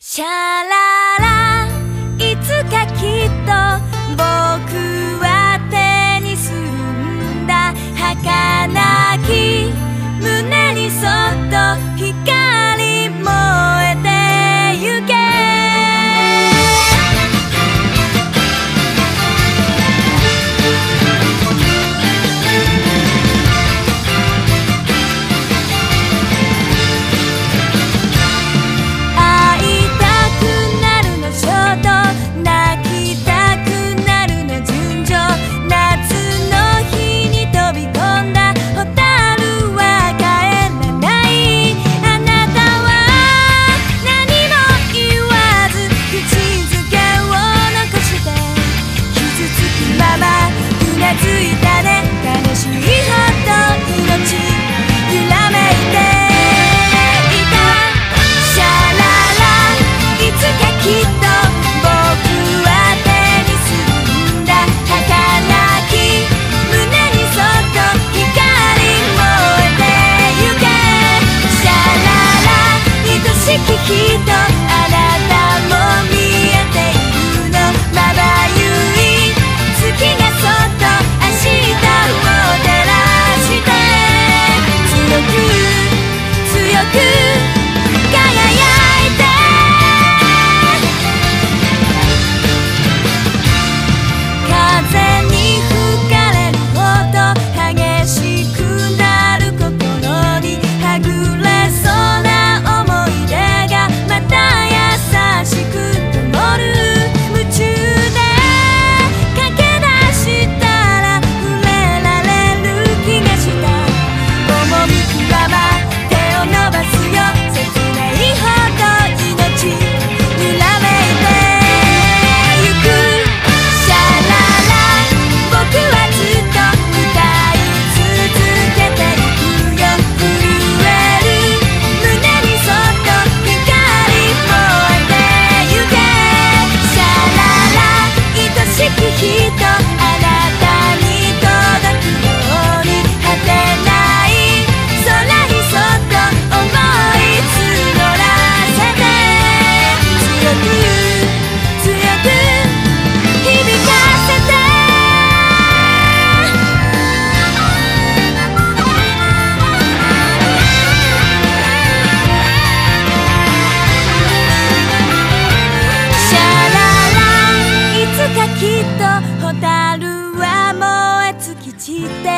莎拉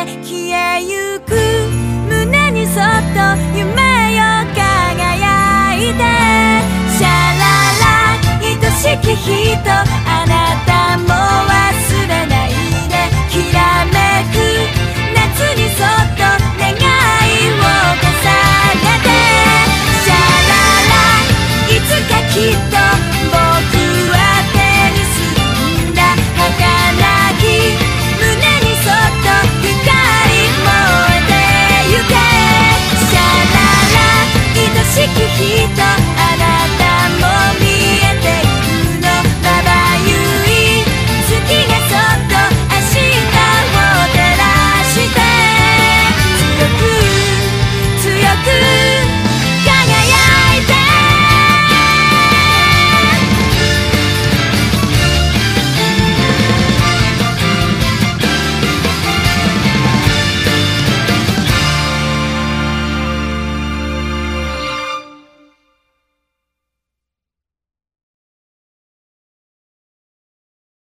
で消えゆく。